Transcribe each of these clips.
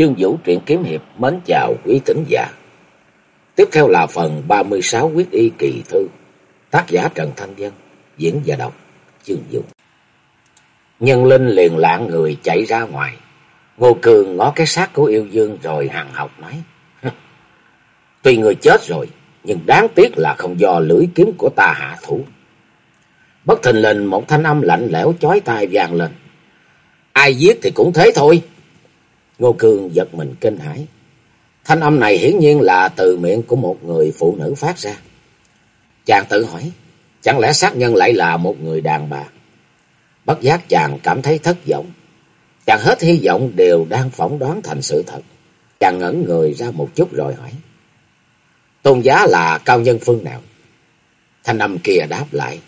chương vũ truyện kiếm hiệp mến chào quý thính giả. Tiếp theo là phần 36 quyết y kỳ thư. Tác giả Trần Thanh Dân, diễn và đọc chương vũ. Nhân linh liền lạng người chạy ra ngoài. Ngô Cường ngó cái xác của yêu dương rồi hằng học nói. Tuy người chết rồi, nhưng đáng tiếc là không do lưỡi kiếm của ta hạ thủ. Bất thình lình một thanh âm lạnh lẽo chói tai vang lên. Ai giết thì cũng thế thôi. Ngô Cương giật mình kinh hãi. Thanh âm này hiển nhiên là từ miệng của một người phụ nữ phát ra. Chàng tự hỏi, chẳng lẽ sát nhân lại là một người đàn bà? Bất giác chàng cảm thấy thất vọng. Chàng hết hy vọng đều đang phỏng đoán thành sự thật. Chàng ngẩn người ra một chút rồi hỏi. Tôn giá là cao nhân phương nào? Thanh âm kia đáp lại.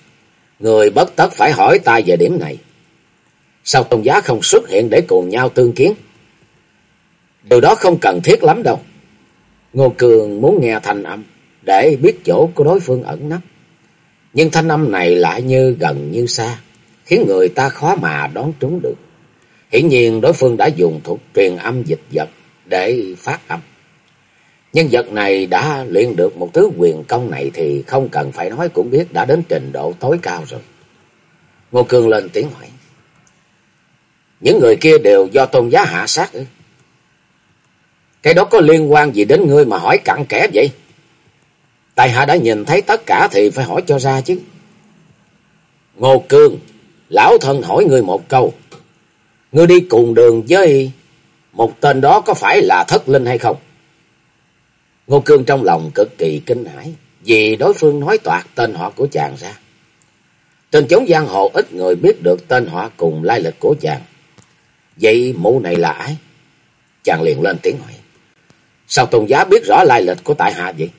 Người bất tất phải hỏi ta về điểm này. Sao tôn giá không xuất hiện để cùng nhau tương kiến? Điều đó không cần thiết lắm đâu. Ngô Cường muốn nghe thanh âm để biết chỗ của đối phương ẩn nấp. Nhưng thanh âm này lại như gần như xa, khiến người ta khó mà đoán trúng được. Hiển nhiên đối phương đã dùng thuật truyền âm dịch vật để phát âm. Nhân vật này đã luyện được một thứ quyền công này thì không cần phải nói cũng biết đã đến trình độ tối cao rồi. Ngô Cường lên tiếng hỏi. Những người kia đều do tôn giá hạ sát ư? Cái đó có liên quan gì đến ngươi mà hỏi cặn kẽ vậy? Tài hạ đã nhìn thấy tất cả thì phải hỏi cho ra chứ. Ngô Cương, lão thân hỏi ngươi một câu. Ngươi đi cùng đường với một tên đó có phải là thất linh hay không? Ngô Cương trong lòng cực kỳ kinh hãi vì đối phương nói toạc tên họ của chàng ra. Trên chốn giang hồ ít người biết được tên họ cùng lai lịch của chàng. Vậy mụ này là ai? Chàng liền lên tiếng hỏi. Sao tôn giá biết rõ lai lịch của tại hạ vậy?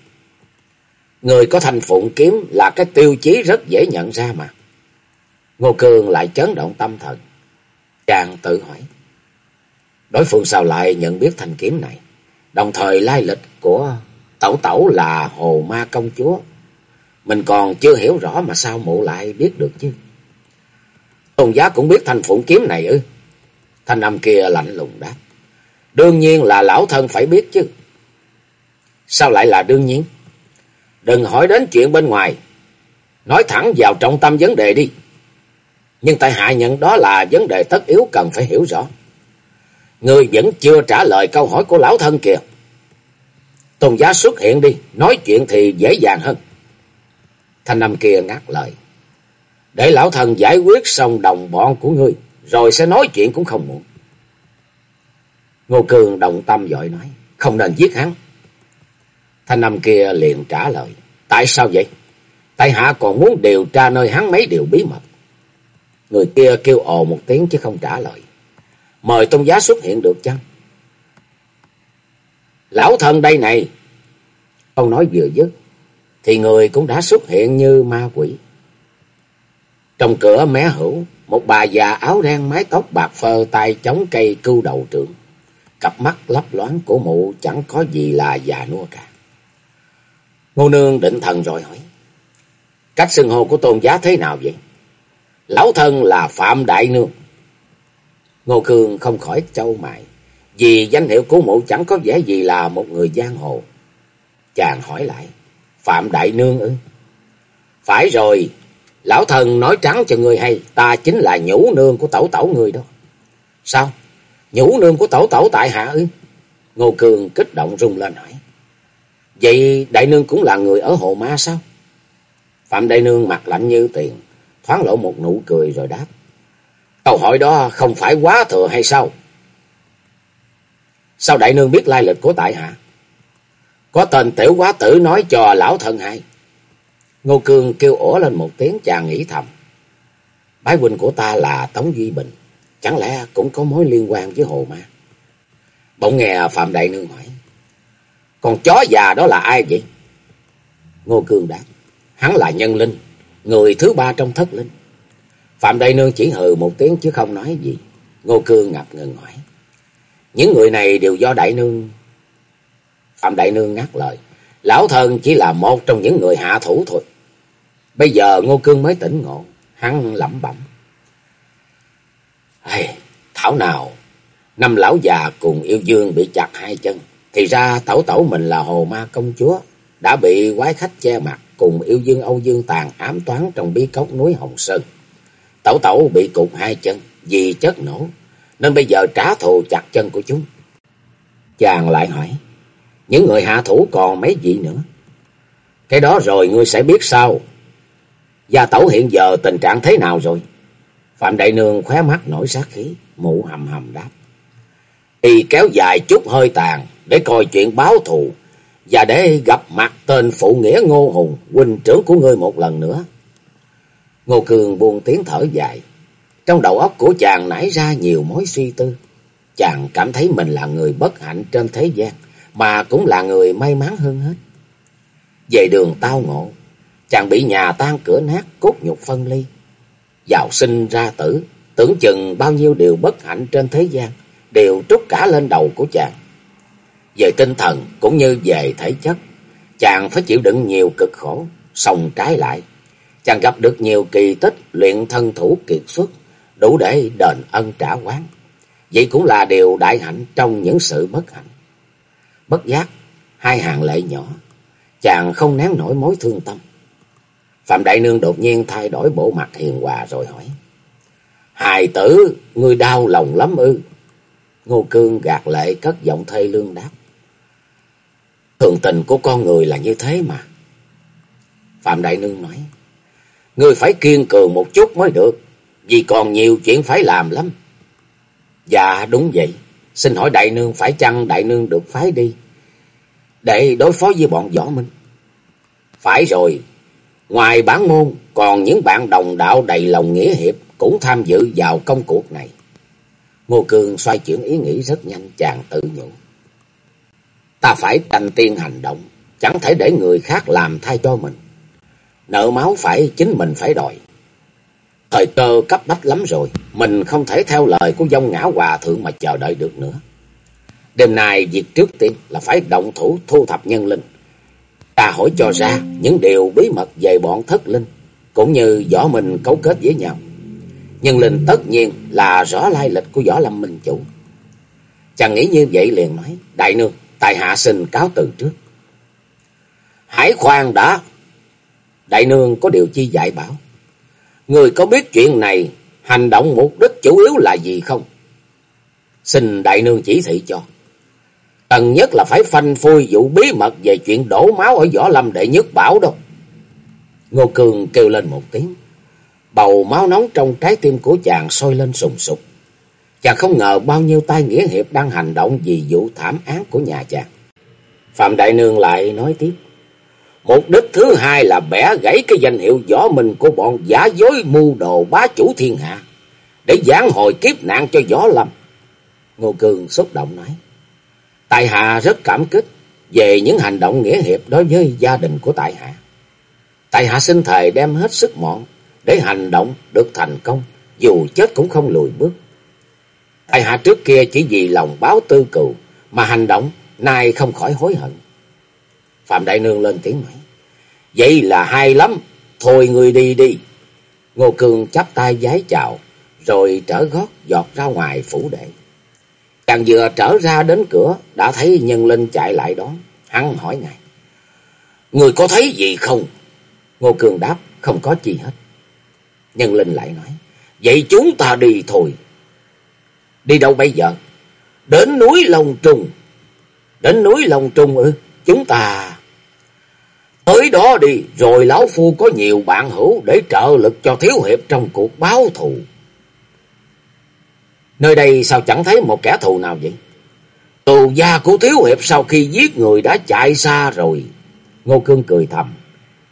Người có thành phụng kiếm là cái tiêu chí rất dễ nhận ra mà. Ngô Cương lại chấn động tâm thần. Chàng tự hỏi. Đối phương sao lại nhận biết thanh kiếm này? Đồng thời lai lịch của tẩu tẩu là hồ ma công chúa. Mình còn chưa hiểu rõ mà sao mụ lại biết được chứ? Tôn giá cũng biết thanh phụng kiếm này ư? Thanh âm kia lạnh lùng đáp. Đương nhiên là lão thân phải biết chứ. Sao lại là đương nhiên? Đừng hỏi đến chuyện bên ngoài. Nói thẳng vào trọng tâm vấn đề đi. Nhưng tại hạ nhận đó là vấn đề tất yếu cần phải hiểu rõ. Người vẫn chưa trả lời câu hỏi của lão thân kìa. Tôn giá xuất hiện đi, nói chuyện thì dễ dàng hơn. Thanh âm kia ngắt lời. Để lão thần giải quyết xong đồng bọn của ngươi, rồi sẽ nói chuyện cũng không muộn. Ngô Cường đồng tâm giỏi nói, không nên giết hắn. Thanh năm kia liền trả lời. Tại sao vậy? Tại hạ còn muốn điều tra nơi hắn mấy điều bí mật. Người kia kêu ồ một tiếng chứ không trả lời. Mời tôn giá xuất hiện được chăng? Lão thân đây này. Ông nói vừa dứt. Thì người cũng đã xuất hiện như ma quỷ. Trong cửa mé hữu. Một bà già áo đen mái tóc bạc phơ tay chống cây cưu đầu trượng. Cặp mắt lấp loáng của mụ chẳng có gì là già nua cả. Ngô Nương định thần rồi hỏi. Cách xưng hô của tôn giá thế nào vậy? Lão thân là Phạm Đại Nương. Ngô Cương không khỏi châu mày. Vì danh hiệu của mụ chẳng có vẻ gì là một người giang hồ. Chàng hỏi lại. Phạm Đại Nương ư? Phải rồi. Lão thần nói trắng cho người hay. Ta chính là nhũ nương của tẩu tẩu người đó. Sao? Nhũ nương của tẩu tẩu tại hạ ư? Ngô Cương kích động rung lên hỏi. Vậy đại nương cũng là người ở hồ ma sao? Phạm đại nương mặt lạnh như tiền, thoáng lộ một nụ cười rồi đáp. Câu hỏi đó không phải quá thừa hay sao? Sao đại nương biết lai lịch của tại hạ? Có tên tiểu quá tử nói cho lão thân hay. Ngô Cương kêu ổ lên một tiếng chàng nghĩ thầm. Bái huynh của ta là Tống Duy Bình. Chẳng lẽ cũng có mối liên quan với hồ ma? Bỗng nghe Phạm Đại Nương hỏi. Còn chó già đó là ai vậy? Ngô Cương đáp. Hắn là nhân linh. Người thứ ba trong thất linh. Phạm Đại Nương chỉ hừ một tiếng chứ không nói gì. Ngô Cương ngập ngừng hỏi. Những người này đều do Đại Nương. Phạm Đại Nương ngắt lời. Lão thân chỉ là một trong những người hạ thủ thôi. Bây giờ Ngô Cương mới tỉnh ngộ. Hắn lẩm bẩm. Hey, thảo nào Năm lão già cùng yêu dương bị chặt hai chân. Thì ra tẩu tẩu mình là hồ ma công chúa. Đã bị quái khách che mặt cùng yêu dương Âu Dương Tàn ám toán trong bí cốc núi Hồng Sơn. Tẩu tẩu bị cụt hai chân vì chất nổ. Nên bây giờ trả thù chặt chân của chúng. Chàng lại hỏi. Những người hạ thủ còn mấy vị nữa? Cái đó rồi ngươi sẽ biết sao. Gia tẩu hiện giờ tình trạng thế nào rồi? Phạm Đại Nương khóe mắt nổi sát khí, mụ hầm hầm đáp. Y kéo dài chút hơi tàn để coi chuyện báo thù và để gặp mặt tên phụ nghĩa Ngô Hùng, huynh trưởng của ngươi một lần nữa. Ngô Cường buông tiếng thở dài. Trong đầu óc của chàng nảy ra nhiều mối suy tư. Chàng cảm thấy mình là người bất hạnh trên thế gian, mà cũng là người may mắn hơn hết. Về đường tao ngộ, chàng bị nhà tan cửa nát, cốt nhục phân ly. Giàu sinh ra tử, tưởng chừng bao nhiêu điều bất hạnh trên thế gian, đều trút cả lên đầu của chàng. Về tinh thần cũng như về thể chất, chàng phải chịu đựng nhiều cực khổ, song trái lại. Chàng gặp được nhiều kỳ tích luyện thân thủ kiệt xuất, đủ để đền ân trả quán. Vậy cũng là điều đại hạnh trong những sự bất hạnh. Bất giác, hai hàng lệ nhỏ, chàng không nén nổi mối thương tâm. Phạm Đại Nương đột nhiên thay đổi bộ mặt hiền hòa rồi hỏi. Hài tử, ngươi đau lòng lắm ư. Ngô Cương gạt lệ cất giọng thê lương đáp. Thường tình của con người là như thế mà. Phạm Đại Nương nói. Ngươi phải kiên cường một chút mới được. Vì còn nhiều chuyện phải làm lắm. Dạ đúng vậy. Xin hỏi Đại Nương phải chăng Đại Nương được phái đi. Để đối phó với bọn võ minh. Phải rồi. Ngoài bản môn, còn những bạn đồng đạo đầy lòng nghĩa hiệp cũng tham dự vào công cuộc này. Ngô Cường xoay chuyển ý nghĩ rất nhanh, chàng tự nhủ. Ta phải tranh tiên hành động, chẳng thể để người khác làm thay cho mình. Nợ máu phải chính mình phải đòi. Thời cơ cấp bách lắm rồi, mình không thể theo lời của dông ngã hòa thượng mà chờ đợi được nữa. Đêm nay việc trước tiên là phải động thủ thu thập nhân linh. Ta hỏi cho ra những điều bí mật về bọn thất linh, cũng như võ mình cấu kết với nhau. Nhân linh tất nhiên là rõ lai lịch của võ lâm minh chủ. Chàng nghĩ như vậy liền nói, đại nương, tại hạ xin cáo từ trước. hải khoan đã. Đại nương có điều chi dạy bảo. Người có biết chuyện này, hành động mục đích chủ yếu là gì không? Xin đại nương chỉ thị cho. Cần nhất là phải phanh phui vụ bí mật về chuyện đổ máu ở võ lâm đệ nhất bảo đâu. Ngô Cường kêu lên một tiếng. Bầu máu nóng trong trái tim của chàng sôi lên sùng sục. Chàng không ngờ bao nhiêu tay nghĩa hiệp đang hành động vì vụ thảm án của nhà chàng. Phạm Đại Nương lại nói tiếp. Mục đích thứ hai là bẻ gãy cái danh hiệu võ minh của bọn giả dối mưu đồ bá chủ thiên hạ. Để giảng hồi kiếp nạn cho võ lâm. Ngô Cường xúc động nói. Tại hạ rất cảm kích về những hành động nghĩa hiệp đối với gia đình của tại hạ. Tại hạ xin thề đem hết sức mọn để hành động được thành công, dù chết cũng không lùi bước. Tại hạ trước kia chỉ vì lòng báo tư cừu mà hành động, nay không khỏi hối hận. Phạm Đại Nương lên tiếng nói, vậy là hay lắm, thôi người đi đi. Ngô Cường chắp tay giái chào, rồi trở gót giọt ra ngoài phủ đệ. Chàng vừa trở ra đến cửa, đã thấy nhân linh chạy lại đón, hắn hỏi ngài. Người có thấy gì không? Ngô Cường đáp, không có gì hết. Nhân linh lại nói, vậy chúng ta đi thôi. Đi đâu bây giờ? Đến núi Long Trung. Đến núi Long Trung ư? Chúng ta... Tới đó đi, rồi lão phu có nhiều bạn hữu để trợ lực cho thiếu hiệp trong cuộc báo thù. Nơi đây sao chẳng thấy một kẻ thù nào vậy? Tù gia của thiếu hiệp sau khi giết người đã chạy xa rồi. Ngô Cương cười thầm.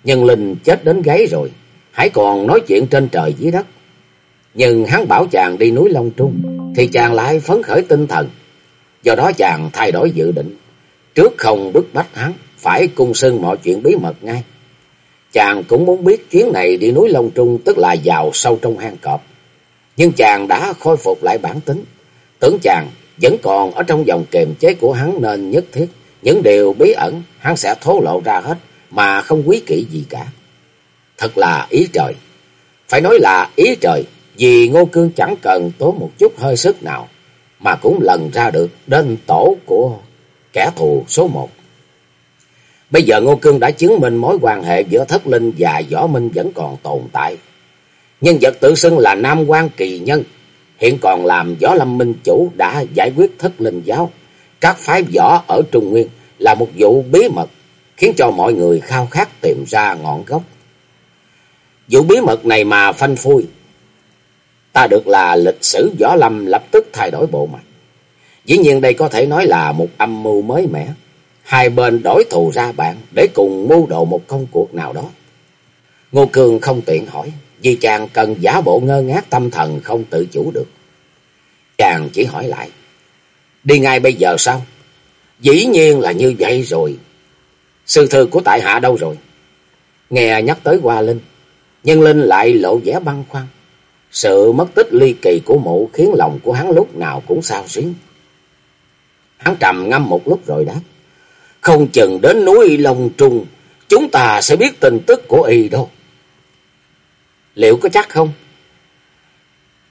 Nhân linh chết đến gáy rồi. Hãy còn nói chuyện trên trời dưới đất. Nhưng hắn bảo chàng đi núi Long Trung. Thì chàng lại phấn khởi tinh thần. Do đó chàng thay đổi dự định. Trước không bức bách hắn. Phải cung sưng mọi chuyện bí mật ngay. Chàng cũng muốn biết chuyến này đi núi Long Trung. Tức là vào sâu trong hang cọp. Nhưng chàng đã khôi phục lại bản tính. Tưởng chàng vẫn còn ở trong vòng kềm chế của hắn nên nhất thiết. Những điều bí ẩn hắn sẽ thố lộ ra hết, mà không quý kỹ gì cả. Thật là ý trời. Phải nói là ý trời vì Ngô Cương chẳng cần tốn một chút hơi sức nào mà cũng lần ra được đến tổ của kẻ thù số một. Bây giờ Ngô Cương đã chứng minh mối quan hệ giữa Thất Linh và Võ Minh vẫn còn tồn tại. Nhân vật tự xưng là Nam quan Kỳ Nhân, hiện còn làm Võ Lâm Minh Chủ đã giải quyết Thất Linh Giáo. Các phái võ ở Trung Nguyên là một vụ bí mật, khiến cho mọi người khao khát tìm ra ngọn gốc. Vụ bí mật này mà phanh phui, ta được là lịch sử Võ Lâm lập tức thay đổi bộ mặt. Dĩ nhiên đây có thể nói là một âm mưu mới mẻ. Hai bên đổi thù ra bạn để cùng mưu đồ một công cuộc nào đó. Ngô Cường không tiện hỏi, vì chàng cần giả bộ ngơ ngác tâm thần không tự chủ được. Chàng chỉ hỏi lại, đi ngay bây giờ sao? Dĩ nhiên là như vậy rồi. Sư thư của tại hạ đâu rồi? Nghe nhắc tới Hoa Linh, nhân Linh lại lộ vẻ băng khoăn. Sự mất tích ly kỳ của mụ khiến lòng của hắn lúc nào cũng sao xuyến. Hắn trầm ngâm một lúc rồi đáp. Không chừng đến núi Long Trung, chúng ta sẽ biết tin tức của y đâu. Liệu có chắc không?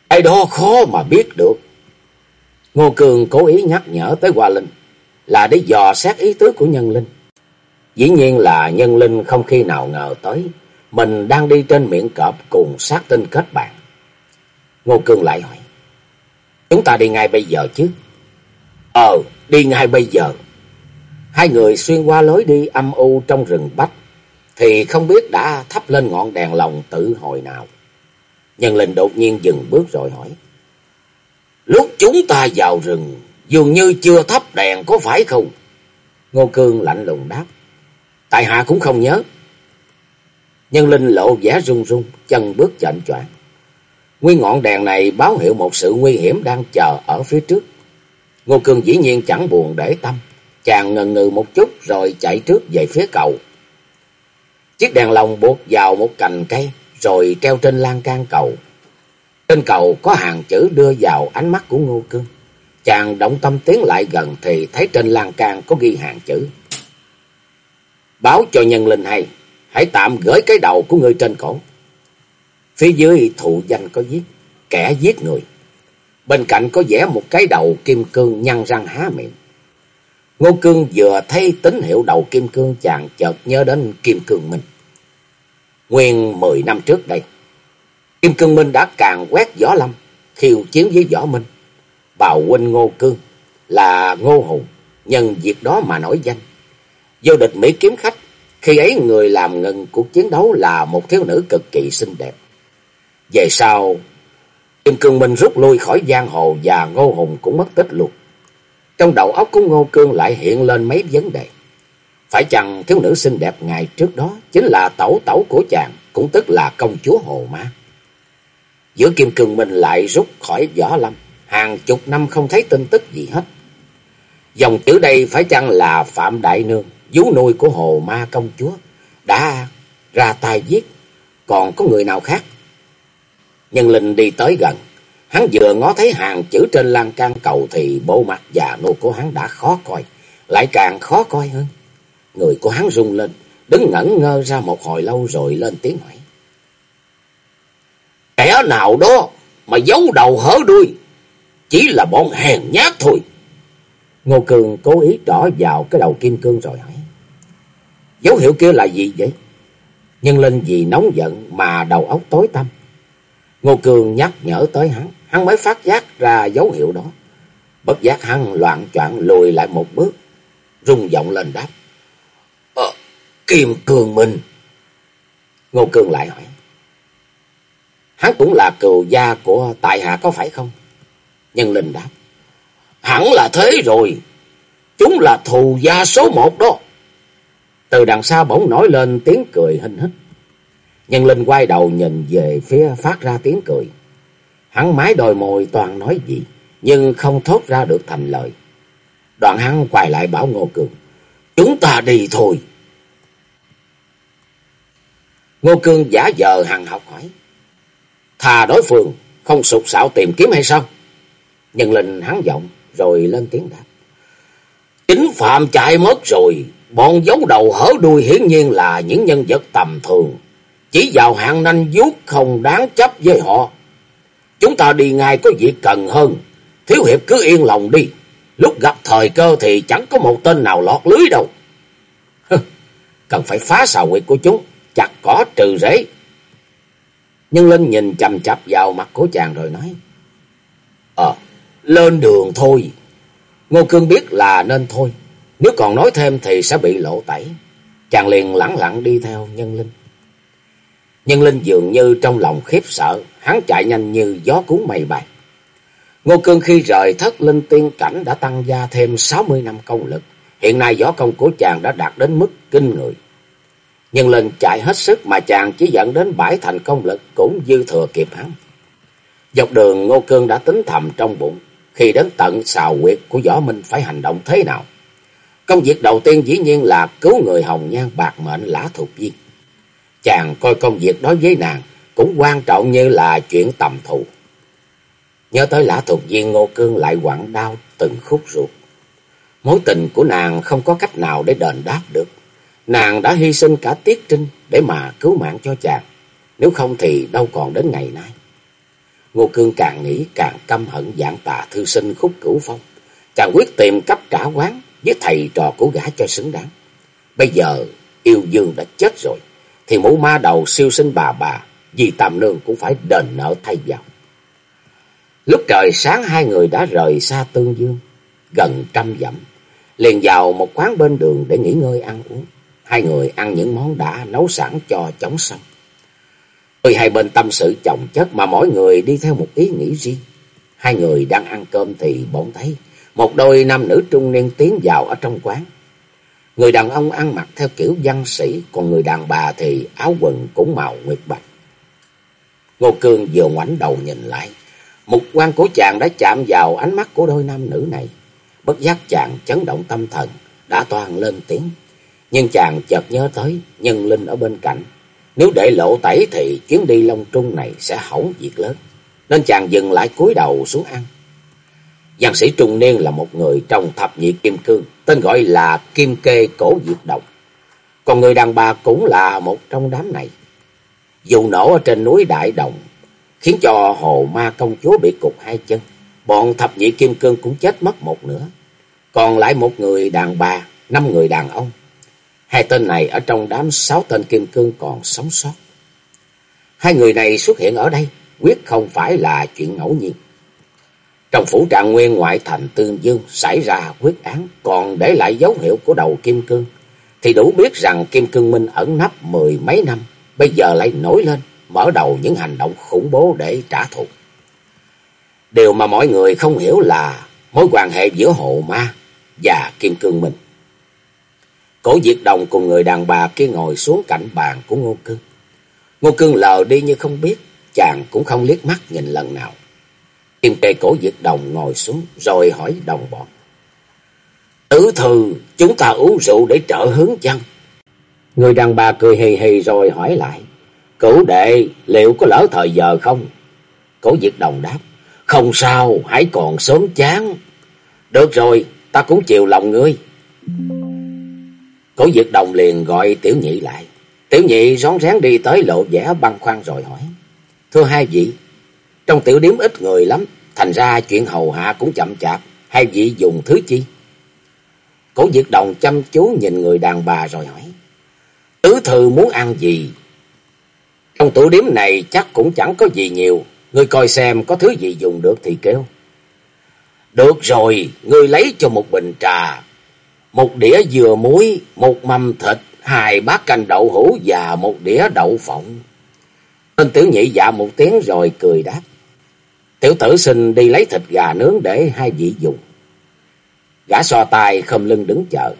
Ai đó khó mà biết được. Ngô Cường cố ý nhắc nhở tới Hoa Linh là để dò xét ý tứ của nhân linh. Dĩ nhiên là nhân linh không khi nào ngờ tới mình đang đi trên miệng cọp cùng sát tinh kết bạn. Ngô Cương lại hỏi. Chúng ta đi ngay bây giờ chứ? Ờ, đi ngay bây giờ. Hai người xuyên qua lối đi âm u trong rừng bách, thì không biết đã thắp lên ngọn đèn lồng tự hồi nào. Nhân linh đột nhiên dừng bước rồi hỏi. Lúc chúng ta vào rừng, dường như chưa thắp đèn có phải không? Ngô Cương lạnh lùng đáp. Tại hạ cũng không nhớ. Nhân linh lộ vẻ run run, chân bước chậm choạng. Nguyên ngọn đèn này báo hiệu một sự nguy hiểm đang chờ ở phía trước. Ngô Cương dĩ nhiên chẳng buồn để tâm. Chàng ngần ngừ một chút rồi chạy trước về phía cầu. Chiếc đèn lồng buộc vào một cành cây rồi treo trên lan can cầu. Trên cầu có hàng chữ đưa vào ánh mắt của Ngô Cương. Chàng động tâm tiến lại gần thì thấy trên lan can có ghi hàng chữ. Báo cho nhân linh hay, hãy tạm gửi cái đầu của người trên cổ. Phía dưới thụ danh có viết, kẻ giết người. Bên cạnh có vẽ một cái đầu kim cương nhăn răng há miệng. Ngô Cương vừa thấy tín hiệu đầu kim cương chàng chợt nhớ đến Kim Cương Minh. Nguyên mười năm trước đây, Kim Cương Minh đã càng quét võ lâm, khiêu chiến với võ minh. Bào huynh Ngô Cương là Ngô Hùng, nhân việc đó mà nổi danh. Vô địch Mỹ kiếm khách, khi ấy người làm ngừng cuộc chiến đấu là một thiếu nữ cực kỳ xinh đẹp. Về sau, Kim Cương Minh rút lui khỏi giang hồ và Ngô Hùng cũng mất tích luôn. Trong đầu óc của Ngô Cương lại hiện lên mấy vấn đề. Phải chăng thiếu nữ xinh đẹp ngày trước đó chính là tẩu tẩu của chàng, cũng tức là công chúa Hồ Ma. Giữa Kim Cương Minh lại rút khỏi võ lâm, hàng chục năm không thấy tin tức gì hết. Dòng chữ đây phải chăng là Phạm Đại Nương, vú nuôi của Hồ Ma công chúa, đã ra tay giết, còn có người nào khác? Nhân linh đi tới gần, hắn vừa ngó thấy hàng chữ trên lan can cầu thì bộ mặt già nô của hắn đã khó coi, lại càng khó coi hơn. Người của hắn rung lên, đứng ngẩn ngơ ra một hồi lâu rồi lên tiếng hỏi. Kẻ nào đó mà giấu đầu hở đuôi, chỉ là bọn hèn nhát thôi. Ngô Cường cố ý trỏ vào cái đầu kim cương rồi hỏi. Dấu hiệu kia là gì vậy? Nhân linh vì nóng giận mà đầu óc tối tăm. Ngô Cường nhắc nhở tới hắn, hắn mới phát giác ra dấu hiệu đó. Bất giác hắn loạn choạng lùi lại một bước, rung giọng lên đáp. Ờ, Kim Cường Minh. Ngô Cường lại hỏi. Hắn cũng là cừu gia của tại hạ có phải không? Nhân linh đáp. Hẳn là thế rồi. Chúng là thù gia số một đó. Từ đằng xa bỗng nổi lên tiếng cười hình hích. Nhân linh quay đầu nhìn về phía phát ra tiếng cười. Hắn mái đôi môi toàn nói gì, nhưng không thốt ra được thành lời. Đoạn hắn quay lại bảo Ngô Cường. Chúng ta đi thôi. Ngô Cương giả vờ hằng học hỏi. Thà đối phương không sụp sạo tìm kiếm hay sao? Nhân linh hắn giọng rồi lên tiếng đáp. Chính phạm chạy mất rồi. Bọn giấu đầu hở đuôi hiển nhiên là những nhân vật tầm thường. Chỉ vào hạng nanh vuốt không đáng chấp với họ. Chúng ta đi ngay có việc cần hơn. Thiếu hiệp cứ yên lòng đi. Lúc gặp thời cơ thì chẳng có một tên nào lọt lưới đâu. Cần phải phá xào quyệt của chúng. Chặt cỏ trừ rễ. nhưng Linh nhìn chầm chập vào mặt của chàng rồi nói. Ờ, lên đường thôi. Ngô Cương biết là nên thôi. Nếu còn nói thêm thì sẽ bị lộ tẩy. Chàng liền lẳng lặng đi theo Nhân Linh. Nhưng Linh dường như trong lòng khiếp sợ, hắn chạy nhanh như gió cuốn mây bay. Ngô Cương khi rời thất linh tiên cảnh đã tăng gia thêm 60 năm công lực. Hiện nay võ công của chàng đã đạt đến mức kinh người. Nhưng Linh chạy hết sức mà chàng chỉ dẫn đến bãi thành công lực cũng dư thừa kịp hắn. Dọc đường Ngô Cương đã tính thầm trong bụng, khi đến tận xào quyệt của võ minh phải hành động thế nào. Công việc đầu tiên dĩ nhiên là cứu người hồng nhan bạc mệnh lã thuộc viên. Chàng coi công việc đó với nàng cũng quan trọng như là chuyện tầm thù. Nhớ tới lã thuộc viên, Ngô Cương lại quặn đau từng khúc ruột. Mối tình của nàng không có cách nào để đền đáp được. Nàng đã hy sinh cả tiết trinh để mà cứu mạng cho chàng. Nếu không thì đâu còn đến ngày nay. Ngô Cương càng nghĩ càng căm hận dạng tà thư sinh khúc cửu phong. Chàng quyết tìm cấp trả quán với thầy trò của gã cho xứng đáng. Bây giờ yêu dương đã chết rồi. Thì mũ ma đầu siêu sinh bà bà vì tạm nương cũng phải đền nợ thay vào. Lúc trời sáng hai người đã rời xa Tương Dương, gần trăm dặm, liền vào một quán bên đường để nghỉ ngơi ăn uống. Hai người ăn những món đã nấu sẵn cho chóng xong. Người hai bên tâm sự chồng chất mà mỗi người đi theo một ý nghĩ riêng. Hai người đang ăn cơm thì bỗng thấy một đôi nam nữ trung niên tiến vào ở trong quán. Người đàn ông ăn mặc theo kiểu văn sĩ, còn người đàn bà thì áo quần cũng màu nguyệt bạch. Ngô Cương vừa ngoảnh đầu nhìn lại, Mục quan của chàng đã chạm vào ánh mắt của đôi nam nữ này. Bất giác chàng chấn động tâm thần, đã toàn lên tiếng. Nhưng chàng chợt nhớ tới nhân linh ở bên cạnh. Nếu để lộ tẩy thì chuyến đi Long Trung này sẽ hỏng việc lớn. Nên chàng dừng lại cúi đầu xuống ăn. Giang sĩ Trung Niên là một người trong thập nhị kim cương, tên gọi là Kim Kê Cổ Diệt Độc. Còn người đàn bà cũng là một trong đám này. Dù nổ ở trên núi Đại Đồng khiến cho hồ ma công chúa bị cục hai chân. Bọn thập nhị kim cương cũng chết mất một nửa. Còn lại một người đàn bà, năm người đàn ông. Hai tên này ở trong đám sáu tên kim cương còn sống sót. Hai người này xuất hiện ở đây, quyết không phải là chuyện ngẫu nhiên. Trong phủ trạng nguyên ngoại thành Tương Dương xảy ra quyết án, còn để lại dấu hiệu của đầu kim cương, thì đủ biết rằng kim cương minh ẩn nấp mười mấy năm, bây giờ lại nổi lên, mở đầu những hành động khủng bố để trả thù. Điều mà mọi người không hiểu là mối quan hệ giữa hộ ma và kim cương minh. Cổ Diệt Đồng cùng người đàn bà kia ngồi xuống cạnh bàn của Ngô Cương. Ngô Cương lờ đi như không biết, chàng cũng không liếc mắt nhìn lần nào. Kim cây cổ Diệt Đồng ngồi xuống rồi hỏi đồng bọn. Tử thư, chúng ta uống rượu để trợ hướng chăng? Người đàn bà cười hì hì rồi hỏi lại. Cửu đệ, liệu có lỡ thời giờ không? Cổ Diệt Đồng đáp. Không sao, hãy còn sớm chán. Được rồi, ta cũng chiều lòng ngươi. Cổ Diệt Đồng liền gọi Tiểu Nhị lại. Tiểu Nhị rón rén đi tới lộ vẻ băng khoăn rồi hỏi. Thưa hai vị, trong tiểu điếm ít người lắm, thành ra chuyện hầu hạ cũng chậm chạp, hai vị dùng thứ chi? Cổ Diệt Đồng chăm chú nhìn người đàn bà rồi hỏi. Tứ thư muốn ăn gì? Trong tủ điếm này chắc cũng chẳng có gì nhiều, ngươi coi xem có thứ gì dùng được thì kêu. Được rồi, ngươi lấy cho một bình trà, một đĩa dừa muối, một mâm thịt, hai bát canh đậu hũ và một đĩa đậu phộng. Tên tiểu nhị dạ một tiếng rồi cười đáp. Tiểu tử xin đi lấy thịt gà nướng để hai vị dùng. Gã so tay khom lưng đứng chờ.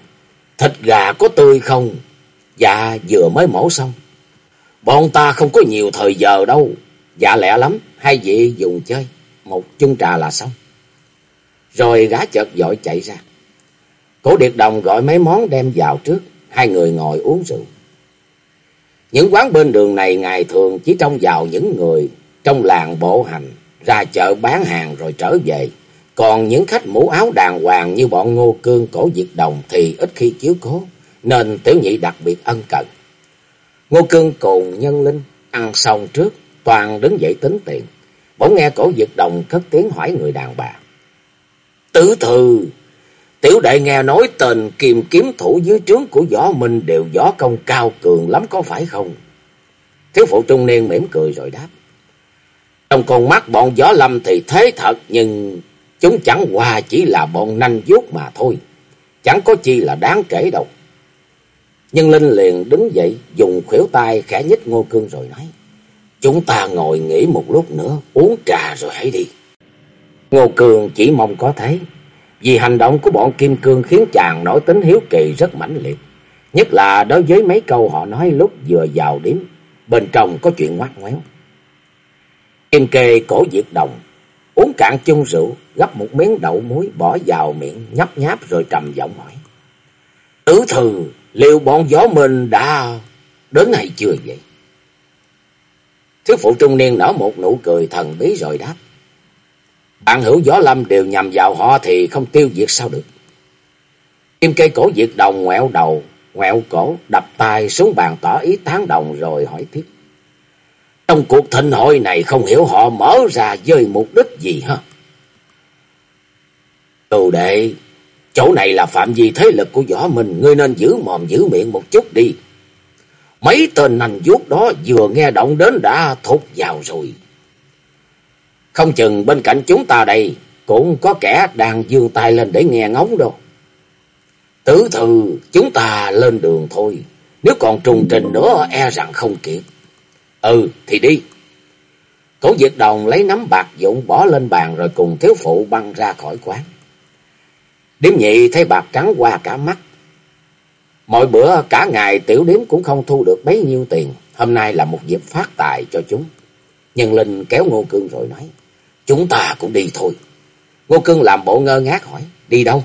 Thịt gà có tươi không? Dạ vừa mới mổ xong. Bọn ta không có nhiều thời giờ đâu. Dạ lẹ lắm, hai vị dùng chơi. Một chung trà là xong. Rồi gã chợt dội chạy ra. Cổ Điệt Đồng gọi mấy món đem vào trước. Hai người ngồi uống rượu. Những quán bên đường này ngày thường chỉ trông vào những người trong làng bộ hành, ra chợ bán hàng rồi trở về. Còn những khách mũ áo đàng hoàng như bọn Ngô Cương, Cổ Diệt Đồng thì ít khi chiếu cố, nên tiểu nhị đặc biệt ân cần. Ngô Cương cùng Nhân Linh ăn xong trước, toàn đứng dậy tính tiền. Bỗng nghe Cổ Diệt Đồng cất tiếng hỏi người đàn bà. Tử thư, tiểu đệ nghe nói tên kiềm kiếm thủ dưới trướng của võ minh đều võ công cao cường lắm có phải không? Thiếu phụ trung niên mỉm cười rồi đáp. Trong con mắt bọn gió lâm thì thế thật, nhưng chúng chẳng qua chỉ là bọn nanh vuốt mà thôi. Chẳng có chi là đáng kể đâu. Nhân Linh liền đứng dậy, dùng khuỷu tay khẽ nhích Ngô Cương rồi nói. Chúng ta ngồi nghỉ một lúc nữa, uống trà rồi hãy đi. Ngô Cương chỉ mong có thế. Vì hành động của bọn Kim Cương khiến chàng nổi tính hiếu kỳ rất mãnh liệt. Nhất là đối với mấy câu họ nói lúc vừa vào điếm. Bên trong có chuyện ngoát ngoéo. Kim kê cổ diệt đồng. Uống cạn chung rượu. Gấp một miếng đậu muối bỏ vào miệng nhấp nháp rồi trầm giọng hỏi. Tứ thư liệu bọn gió mình đã đến hay chưa vậy? Thiếu phụ trung niên nở một nụ cười thần bí rồi đáp. Bạn hữu gió lâm đều nhằm vào họ thì không tiêu diệt sao được. Kim cây cổ diệt đồng ngoẹo đầu, ngoẹo cổ, đập tay xuống bàn tỏ ý tán đồng rồi hỏi tiếp. Trong cuộc thịnh hội này không hiểu họ mở ra với mục đích gì hả? Đồ đệ, chỗ này là phạm vi thế lực của võ mình, ngươi nên giữ mồm giữ miệng một chút đi. Mấy tên nành vuốt đó vừa nghe động đến đã thúc vào rồi. Không chừng bên cạnh chúng ta đây cũng có kẻ đang dương tay lên để nghe ngóng đâu. Tử thư chúng ta lên đường thôi. Nếu còn trùng trình nữa e rằng không kịp. Ừ thì đi. Cổ diệt đồng lấy nắm bạc dụng bỏ lên bàn rồi cùng thiếu phụ băng ra khỏi quán. Điếm nhị thấy bạc trắng qua cả mắt. Mọi bữa, cả ngày, tiểu điếm cũng không thu được bấy nhiêu tiền. Hôm nay là một dịp phát tài cho chúng. Nhân Linh kéo Ngô Cương rồi nói. Chúng ta cũng đi thôi. Ngô Cương làm bộ ngơ ngác hỏi. Đi đâu?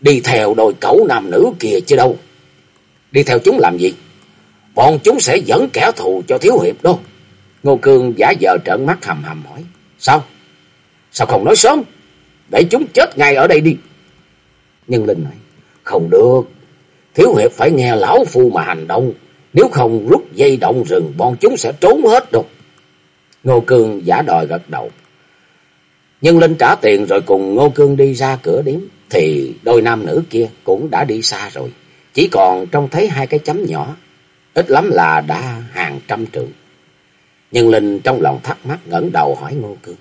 Đi theo đôi cẩu nam nữ kia chứ đâu. Đi theo chúng làm gì? Bọn chúng sẽ dẫn kẻ thù cho thiếu hiệp đâu Ngô Cương giả vờ trợn mắt hầm hầm hỏi. Sao? Sao không nói sớm? Để chúng chết ngay ở đây đi. Nhân Linh nói. Không được. Thiếu hiệp phải nghe lão phu mà hành động. Nếu không rút dây động rừng, bọn chúng sẽ trốn hết đâu. Ngô Cương giả đòi gật đầu. Nhân Linh trả tiền rồi cùng Ngô Cương đi ra cửa điếm. Thì đôi nam nữ kia cũng đã đi xa rồi. Chỉ còn trông thấy hai cái chấm nhỏ. Ít lắm là đã hàng trăm trượng. Nhân Linh trong lòng thắc mắc ngẩng đầu hỏi Ngô Cương.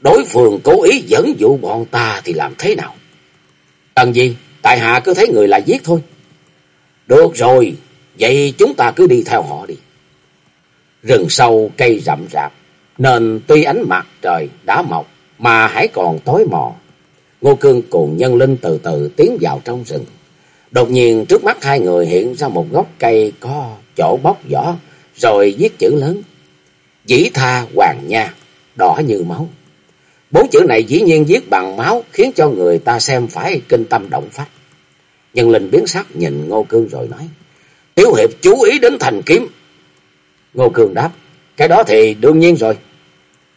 Đối phương cố ý dẫn dụ bọn ta thì làm thế nào? Cần gì? Tại hạ cứ thấy người là giết thôi. Được rồi, vậy chúng ta cứ đi theo họ đi. Rừng sâu cây rậm rạp, nên tuy ánh mặt trời đã mọc mà hãy còn tối mò. Ngô Cương cùng nhân linh từ từ tiến vào trong rừng. Đột nhiên trước mắt hai người hiện ra một gốc cây có chỗ bóc vỏ, rồi viết chữ lớn. Dĩ tha hoàng nha, đỏ như máu. Bốn chữ này dĩ nhiên viết bằng máu khiến cho người ta xem phải kinh tâm động phách. Nhân linh biến sắc nhìn Ngô Cương rồi nói. Tiểu hiệp chú ý đến thành kiếm. Ngô Cương đáp. Cái đó thì đương nhiên rồi.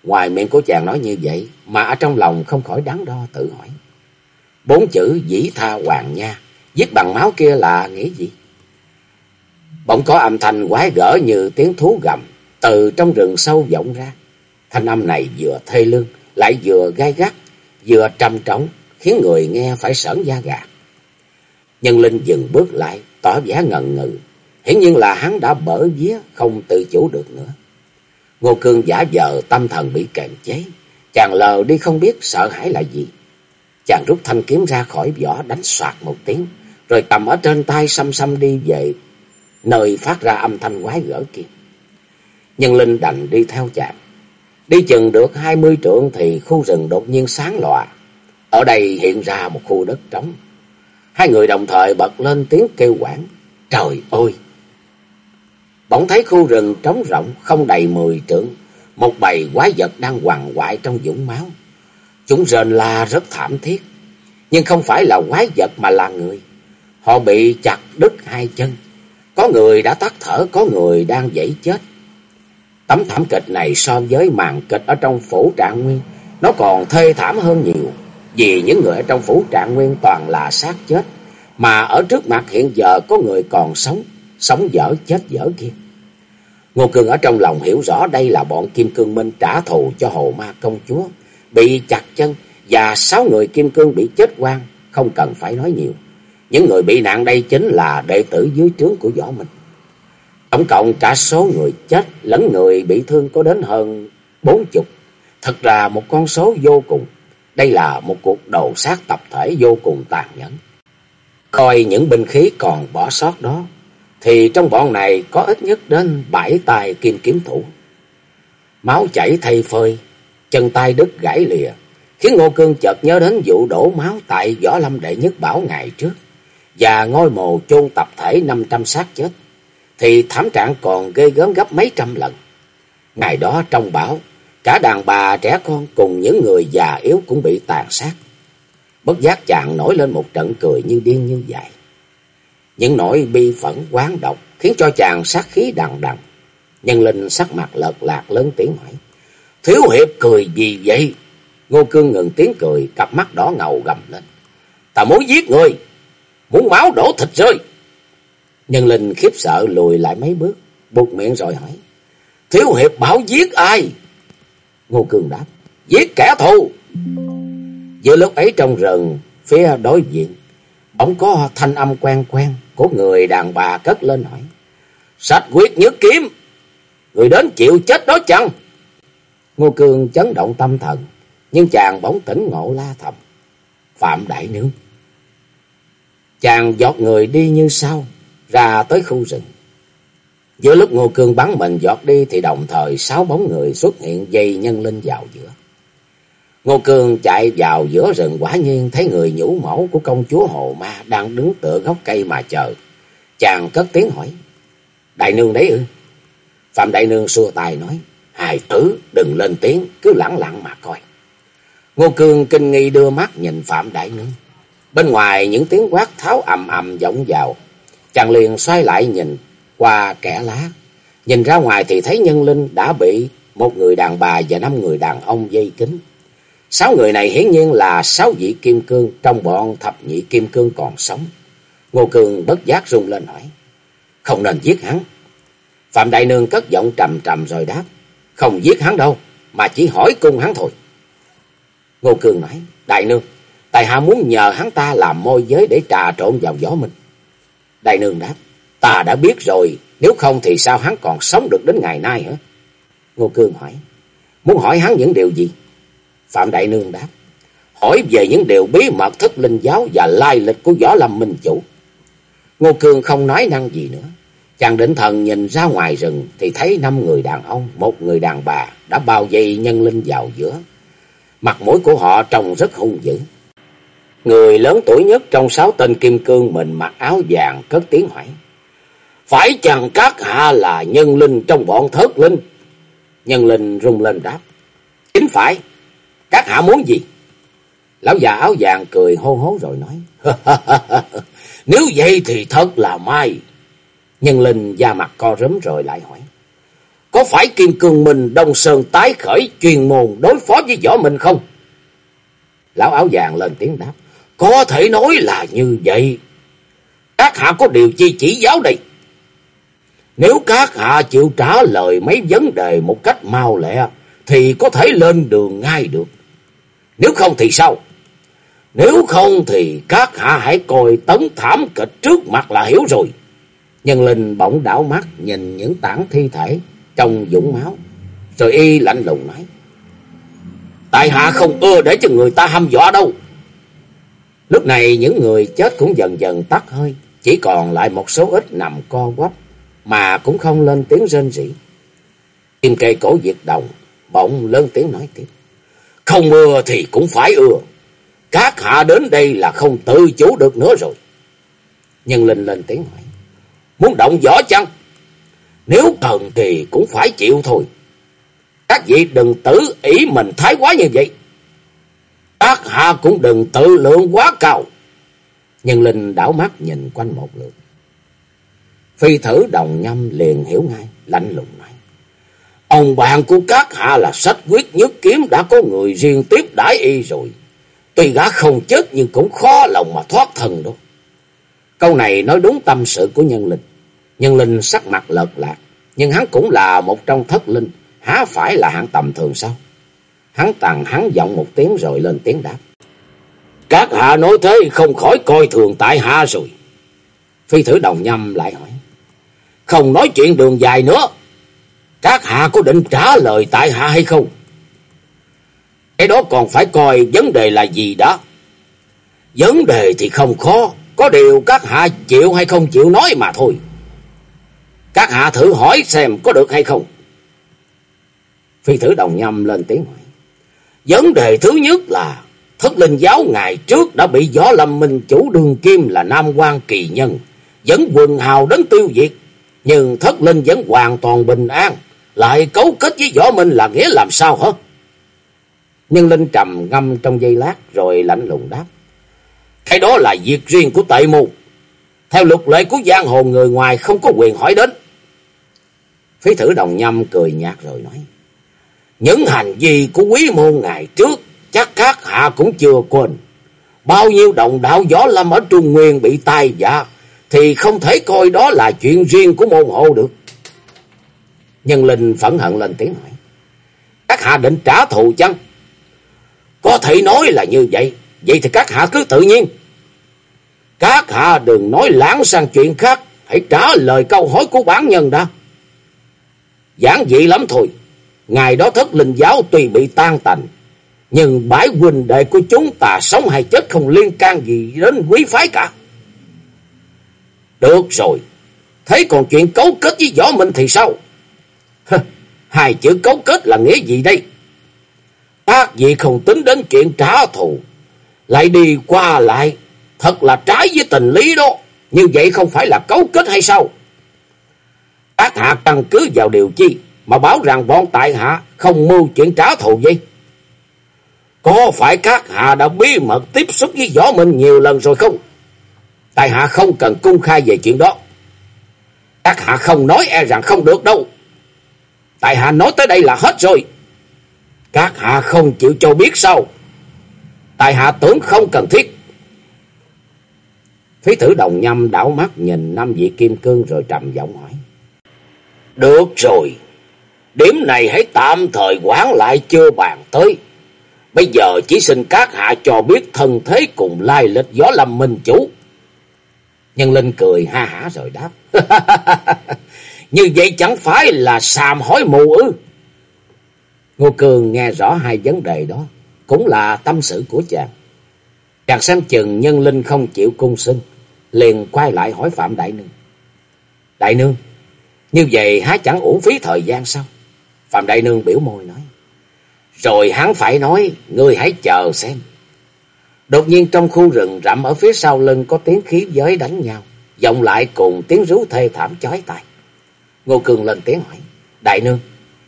Ngoài miệng của chàng nói như vậy mà ở trong lòng không khỏi đắn đo tự hỏi. Bốn chữ dĩ tha hoàng nha. Giết bằng máu kia là nghĩa gì? Bỗng có âm thanh quái gở như tiếng thú gầm từ trong rừng sâu vọng ra. Thanh âm này vừa thê lương lại vừa gai gắt, vừa trầm trọng, khiến người nghe phải sởn da gà. Nhân Linh dừng bước lại, tỏ vẻ ngần ngừ, hiển nhiên là hắn đã bở vía, không tự chủ được nữa. Ngô Cương giả vờ tâm thần bị kềm chế, chàng lờ đi không biết sợ hãi là gì. Chàng rút thanh kiếm ra khỏi vỏ đánh soạt một tiếng, rồi cầm ở trên tay xăm xăm đi về nơi phát ra âm thanh quái gở kia. Nhân Linh đành đi theo chàng. Đi chừng được hai mươi trượng thì khu rừng đột nhiên sáng lòa. Ở đây hiện ra một khu đất trống. Hai người đồng thời bật lên tiếng kêu quảng. Trời ơi! Bỗng thấy khu rừng trống rộng, không đầy mười trượng. Một bầy quái vật đang hoàng hoại trong dũng máu. Chúng rền la rất thảm thiết. Nhưng không phải là quái vật mà là người. Họ bị chặt đứt hai chân. Có người đã tắt thở, có người đang dãy chết. Tấm thảm kịch này so với màn kịch ở trong phủ trạng nguyên, nó còn thê thảm hơn nhiều. Vì những người ở trong phủ trạng nguyên toàn là xác chết, mà ở trước mặt hiện giờ có người còn sống, sống dở chết dở kia. Ngô Cương ở trong lòng hiểu rõ đây là bọn Kim Cương Minh trả thù cho hồ ma công chúa, bị chặt chân và sáu người kim cương bị chết quang không cần phải nói nhiều. Những người bị nạn đây chính là đệ tử dưới trướng của Võ mình Tổng cộng cả số người chết lẫn người bị thương có đến hơn bốn chục. Thật ra một con số vô cùng. Đây là một cuộc đầu sát tập thể vô cùng tàn nhẫn. Coi những binh khí còn bỏ sót đó, thì trong bọn này có ít nhất đến bảy tài kim kiếm thủ. Máu chảy thay phơi, chân tay đứt gãy lìa, khiến Ngô Cương chợt nhớ đến vụ đổ máu tại Võ Lâm Đệ Nhất Bảo ngày trước, và ngôi mồ chôn tập thể năm trăm xác chết, thì thảm trạng còn ghê gớm gấp mấy trăm lần. Ngày đó trong bão cả đàn bà trẻ con cùng những người già yếu cũng bị tàn sát. Bất giác chàng nổi lên một trận cười như điên như dại. Những nỗi bi phẫn quán độc khiến cho chàng sát khí đằng đằng. Nhân linh sắc mặt lợt lạc lớn tiếng hỏi. Thiếu hiệp cười gì vậy? Ngô Cương ngừng tiếng cười, cặp mắt đỏ ngầu gầm lên. Ta muốn giết người, muốn máu đổ thịt rơi. Nhân linh khiếp sợ lùi lại mấy bước, buộc miệng rồi hỏi. Thiếu hiệp bảo giết ai? Ngô Cương đáp. Giết kẻ thù. Giữa lúc ấy trong rừng, phía đối diện, bỗng có thanh âm quen quen của người đàn bà cất lên hỏi. Sạch quyết nhớ kiếm, người đến chịu chết đó chăng? Ngô Cương chấn động tâm thần, nhưng chàng bỗng tỉnh ngộ la thầm. Phạm Đại Nương. Chàng giọt người đi như sau, ra tới khu rừng. Giữa lúc Ngô Cương bắn mình giọt đi thì đồng thời sáu bóng người xuất hiện dây nhân linh vào giữa. Ngô Cương chạy vào giữa rừng quả nhiên thấy người nhũ mẫu của công chúa Hồ Ma đang đứng tựa gốc cây mà chờ. Chàng cất tiếng hỏi. Đại nương đấy ư? Phạm Đại Nương xua tay nói. Hài tử đừng lên tiếng cứ lặng lặng mà coi. Ngô Cương kinh nghi đưa mắt nhìn Phạm Đại Nương. Bên ngoài những tiếng quát tháo ầm ầm vọng vào. Chàng liền xoay lại nhìn qua kẻ lá. Nhìn ra ngoài thì thấy nhân linh đã bị một người đàn bà và năm người đàn ông dây kính. Sáu người này hiển nhiên là sáu vị kim cương trong bọn thập nhị kim cương còn sống. Ngô cường bất giác rung lên hỏi. Không nên giết hắn. Phạm Đại Nương cất giọng trầm trầm rồi đáp. Không giết hắn đâu, mà chỉ hỏi cung hắn thôi. Ngô cường nói. Đại Nương, Tài hạ muốn nhờ hắn ta làm môi giới để trà trộn vào gió mình. Đại Nương đáp. Ta đã biết rồi, nếu không thì sao hắn còn sống được đến ngày nay hả? Ngô Cương hỏi. Muốn hỏi hắn những điều gì? Phạm Đại Nương đáp. Hỏi về những điều bí mật thức linh giáo và lai lịch của Võ Lâm Minh Chủ. Ngô Cương không nói năng gì nữa. Chàng định thần nhìn ra ngoài rừng thì thấy năm người đàn ông, một người đàn bà đã bao vây nhân linh vào giữa. Mặt mũi của họ trông rất hung dữ. Người lớn tuổi nhất trong sáu tên kim cương mình mặc áo vàng cất tiếng hỏi. Phải chẳng các hạ là nhân linh trong bọn thất linh? Nhân linh rung lên đáp. Chính phải. Các hạ muốn gì? Lão già áo vàng cười hô hố rồi nói. Nếu vậy thì thật là may. Nhân linh da mặt co rúm rồi lại hỏi. Có phải Kim Cương Minh Đông Sơn tái khởi chuyên môn đối phó với võ mình không? Lão áo vàng lên tiếng đáp. Có thể nói là như vậy. Các hạ có điều chi chỉ giáo đây? Nếu các hạ chịu trả lời mấy vấn đề một cách mau lẹ, thì có thể lên đường ngay được. Nếu không thì sao? Nếu không thì các hạ hãy coi tấn thảm kịch trước mặt là hiểu rồi. Nhân linh bỗng đảo mắt nhìn những tảng thi thể trong dũng máu. Rồi y lạnh lùng nói. Tại hạ không ưa để cho người ta hăm dọa đâu. Lúc này những người chết cũng dần dần tắt hơi. Chỉ còn lại một số ít nằm co quắp. Mà cũng không lên tiếng rên rỉ. Kim cây cổ diệt đồng. Bỗng lớn tiếng nói tiếp. Không mưa thì cũng phải ưa. Các hạ đến đây là không tự chủ được nữa rồi. Nhân linh lên tiếng hỏi. Muốn động võ chăng? Nếu cần thì cũng phải chịu thôi. Các vị đừng tự ý mình thái quá như vậy. Các hạ cũng đừng tự lượng quá cao. Nhân linh đảo mắt nhìn quanh một lượt. Phi thử đồng nhâm liền hiểu ngay, lạnh lùng nói. Ông bạn của các hạ là sách quyết nhất kiếm đã có người riêng tiếp đãi y rồi. Tuy gã không chết nhưng cũng khó lòng mà thoát thần đâu. Câu này nói đúng tâm sự của nhân linh. Nhân linh sắc mặt lợt lạc, nhưng hắn cũng là một trong thất linh, há phải là hạng tầm thường sao? Hắn tàn, hắn giọng một tiếng rồi lên tiếng đáp. Các hạ nói thế không khỏi coi thường tại hạ rồi. Phi thử đồng nhâm lại hỏi. Không nói chuyện đường dài nữa. Các hạ có định trả lời tại hạ hay không? Cái đó còn phải coi vấn đề là gì đó. Vấn đề thì không khó. Có điều các hạ chịu hay không chịu nói mà thôi. Các hạ thử hỏi xem có được hay không. Phi thử đồng nhâm lên tiếng hỏi. Vấn đề thứ nhất là thất linh giáo ngày trước đã bị gió lâm minh chủ đường kim là Nam quan kỳ nhân. Dẫn quần hào đến tiêu diệt. Nhưng thất linh vẫn hoàn toàn bình an. Lại cấu kết với võ minh là nghĩa làm sao hả? Nhưng Linh trầm ngâm trong giây lát rồi lạnh lùng đáp. Cái đó là việc riêng của tệ mù. Theo luật lệ của giang hồ, người ngoài không có quyền hỏi đến. Phí thử đồng nhâm cười nhạt rồi nói. Những hành vi của quý môn ngày trước chắc các hạ cũng chưa quên. Bao nhiêu đồng đạo gió lâm ở Trung Nguyên bị tai dạ thì không thể coi đó là chuyện riêng của môn hộ được. Nhân linh phẫn hận lên tiếng hỏi. Các hạ định trả thù chăng? Có thể nói là như vậy. Vậy thì các hạ cứ tự nhiên. Các hạ đừng nói lãng sang chuyện khác. Hãy trả lời câu hỏi của bản nhân đã. Giảng dị lắm thôi. Ngày đó thất linh giáo tuy bị tan tành. Nhưng bãi huynh đệ của chúng ta sống hay chết không liên can gì đến quý phái cả. Được rồi. Thế còn chuyện cấu kết với võ minh thì sao? Hai chữ cấu kết là nghĩa gì đây? tác vị không tính đến chuyện trả thù. Lại đi qua lại. Thật là trái với tình lý đó. Như vậy không phải là cấu kết hay sao? tác hạ căn cứ vào điều chi mà báo rằng bọn tại hạ không mưu chuyện trả thù gì? Có phải các hạ đã bí mật tiếp xúc với võ minh nhiều lần rồi không? Tại hạ không cần công khai về chuyện đó. Các hạ không nói e rằng không được đâu. Tại hạ nói tới đây là hết rồi. Các hạ không chịu cho biết sao? Tại hạ tưởng không cần thiết. Phí tử đồng nhâm đảo mắt nhìn năm vị kim cương rồi trầm giọng hỏi. Được rồi. Điểm này hãy tạm thời quản lại chưa bàn tới. Bây giờ chỉ xin các hạ cho biết thân thế cùng lai lịch gió lâm minh chủ. Nhân Linh cười ha hả rồi đáp. Như vậy chẳng phải là xàm hỏi mù ư. Ngô Cường nghe rõ hai vấn đề đó. Cũng là tâm sự của chàng. Chàng xem chừng nhân linh không chịu cung sinh. Liền quay lại hỏi Phạm Đại Nương. Đại Nương, như vậy há chẳng uổng phí thời gian sao? Phạm Đại Nương biểu môi nói. Rồi hắn phải nói, ngươi hãy chờ xem. Đột nhiên trong khu rừng rậm ở phía sau lưng có tiếng khí giới đánh nhau. Vọng lại cùng tiếng rú thê thảm chói tai. Ngô Cường lên tiếng hỏi. Đại nương,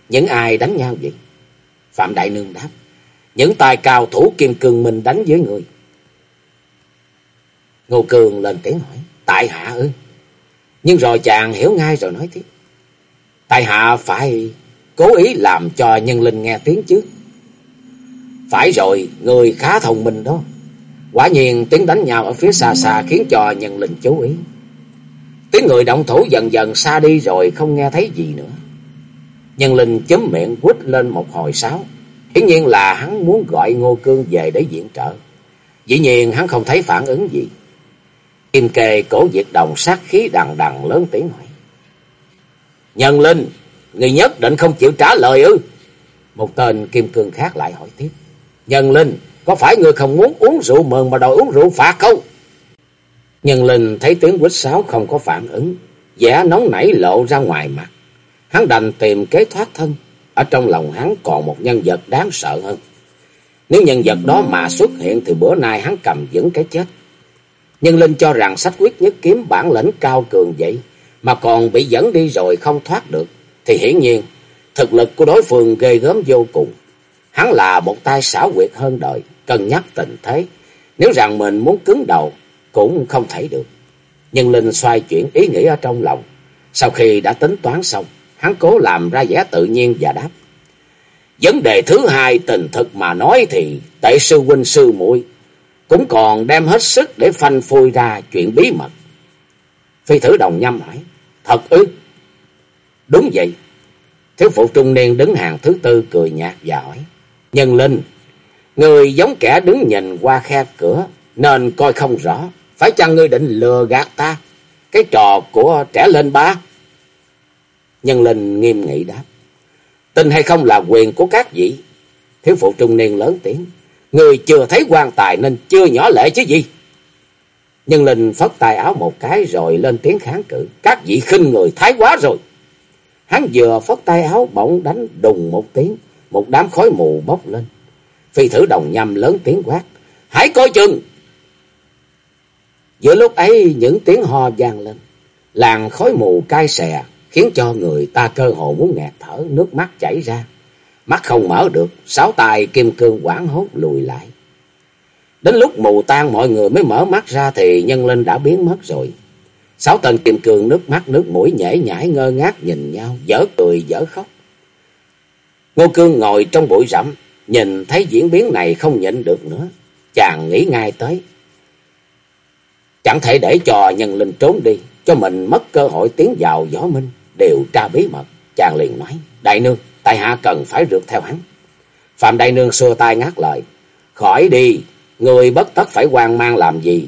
những ai đánh nhau vậy? Phạm Đại nương đáp. Những tài cao thủ kim cường mình đánh với người. Ngô Cường lên tiếng hỏi. Tại hạ ư? Nhưng rồi chàng hiểu ngay rồi nói tiếp. Tại hạ phải cố ý làm cho nhân linh nghe tiếng chứ. Phải rồi, người khá thông minh đó. Quả nhiên tiếng đánh nhau ở phía xa xa khiến cho nhân linh chú ý. Tiếng người động thủ dần dần xa đi rồi không nghe thấy gì nữa. Nhân linh chấm miệng quýt lên một hồi sáo. Hiển nhiên là hắn muốn gọi Ngô Cương về để diễn trợ. Dĩ nhiên hắn không thấy phản ứng gì. Kim kề cổ diệt đồng sát khí đằng đằng lớn tiếng hỏi. Nhân linh, người nhất định không chịu trả lời ư? Một tên kim cương khác lại hỏi tiếp. Nhân linh, có phải người không muốn uống rượu mừng mà đòi uống rượu phạt không? Nhân linh thấy tiếng quýt sáo không có phản ứng, vẻ nóng nảy lộ ra ngoài mặt. Hắn đành tìm kế thoát thân, ở trong lòng hắn còn một nhân vật đáng sợ hơn. Nếu nhân vật đó mà xuất hiện thì bữa nay hắn cầm vững cái chết. Nhân linh cho rằng sách quyết nhất kiếm bản lĩnh cao cường vậy, mà còn bị dẫn đi rồi không thoát được, thì hiển nhiên thực lực của đối phương ghê gớm vô cùng. Hắn là một tay xảo quyệt hơn đời, cân nhắc tình thế. Nếu rằng mình muốn cứng đầu cũng không thể được. Nhưng Linh xoay chuyển ý nghĩ ở trong lòng. Sau khi đã tính toán xong, hắn cố làm ra vẻ tự nhiên và đáp. Vấn đề thứ hai tình thực mà nói thì tệ sư huynh sư muội cũng còn đem hết sức để phanh phui ra chuyện bí mật. Phi thử đồng nhâm hỏi, thật ư? Đúng vậy. Thiếu phụ trung niên đứng hàng thứ tư cười nhạt và hỏi, Nhân linh, người giống kẻ đứng nhìn qua khe cửa, nên coi không rõ. Phải chăng ngươi định lừa gạt ta? Cái trò của trẻ lên ba? Nhân linh nghiêm nghị đáp. Tin hay không là quyền của các vị. Thiếu phụ trung niên lớn tiếng. Người chưa thấy quan tài nên chưa nhỏ lệ chứ gì. Nhân linh phất tay áo một cái rồi lên tiếng kháng cự. Các vị khinh người thái quá rồi. Hắn vừa phất tay áo bỗng đánh đùng một tiếng. Một đám khói mù bốc lên. Phi thử đồng nhằm lớn tiếng quát. Hãy coi chừng. Giữa lúc ấy những tiếng ho vang lên. Làng khói mù cai xè khiến cho người ta cơ hồ muốn nghẹt thở, nước mắt chảy ra. Mắt không mở được, sáu tay kim cương quảng hốt lùi lại. Đến lúc mù tan mọi người mới mở mắt ra thì nhân linh đã biến mất rồi. Sáu tên kim cương nước mắt nước mũi nhễ nhãi ngơ ngác nhìn nhau, dở cười dở khóc. Ngô Cương ngồi trong bụi rậm, nhìn thấy diễn biến này không nhịn được nữa. Chàng nghĩ ngay tới. Chẳng thể để cho nhân linh trốn đi, cho mình mất cơ hội tiến vào gió minh, điều tra bí mật. Chàng liền nói, đại nương, tại hạ cần phải rượt theo hắn. Phạm đại nương xua tay ngắt lời, khỏi đi, người bất tất phải hoang mang làm gì,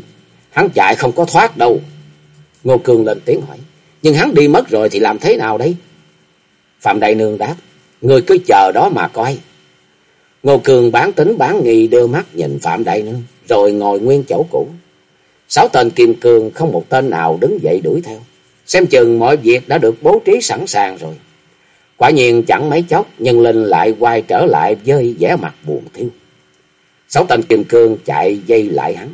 hắn chạy không có thoát đâu. Ngô Cương lên tiếng hỏi, nhưng hắn đi mất rồi thì làm thế nào đây? Phạm đại nương đáp, người cứ chờ đó mà coi. Ngô Cường bán tính bán nghi đưa mắt nhìn Phạm đại nương, rồi ngồi nguyên chỗ cũ. Sáu tên kim cương không một tên nào đứng dậy đuổi theo. Xem chừng mọi việc đã được bố trí sẵn sàng rồi. Quả nhiên chẳng mấy chốc nhân linh lại quay trở lại với vẻ mặt buồn thiêu. Sáu tên kim cương chạy dây lại hắn.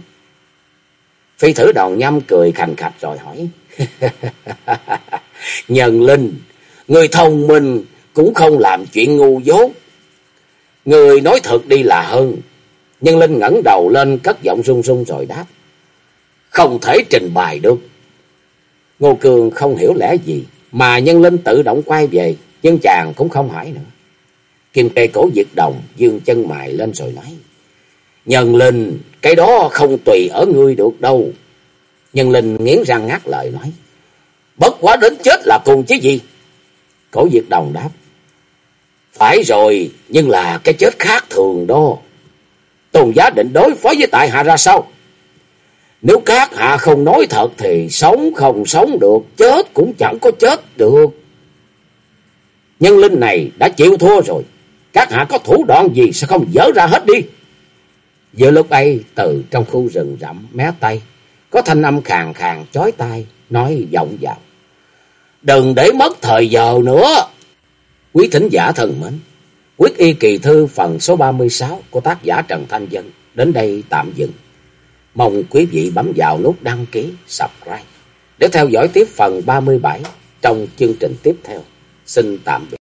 Phi thử đòn nhâm cười khành khạch rồi hỏi. Nhân linh, người thông minh cũng không làm chuyện ngu dốt. Người nói thật đi là hơn. Nhân linh ngẩng đầu lên cất giọng run run rồi đáp. Không thể trình bày được. Ngô Cường không hiểu lẽ gì, mà nhân linh tự động quay về, nhưng chàng cũng không hỏi nữa. Kim kê cổ diệt đồng, dương chân mài lên rồi nói. Nhân linh, cái đó không tùy ở ngươi được đâu. Nhân linh nghiến răng ngắt lời nói. Bất quá đến chết là cùng chứ gì? Cổ diệt đồng đáp. Phải rồi, nhưng là cái chết khác thường đó. Tôn giá định đối phó với tại hạ ra sao? Nếu các hạ không nói thật thì sống không sống được, chết cũng chẳng có chết được. Nhân linh này đã chịu thua rồi. Các hạ có thủ đoạn gì sao không dỡ ra hết đi. Giữa lúc ấy từ trong khu rừng rậm mé tay, có thanh âm khàn khàn chói tai nói vọng vào. Đừng để mất thời giờ nữa. Quý thính giả thân mến, quyết y kỳ thư phần số 36 của tác giả Trần Thanh Dân đến đây tạm dừng. Mong quý vị bấm vào nút đăng ký, subscribe để theo dõi tiếp phần 37 trong chương trình tiếp theo. Xin tạm biệt.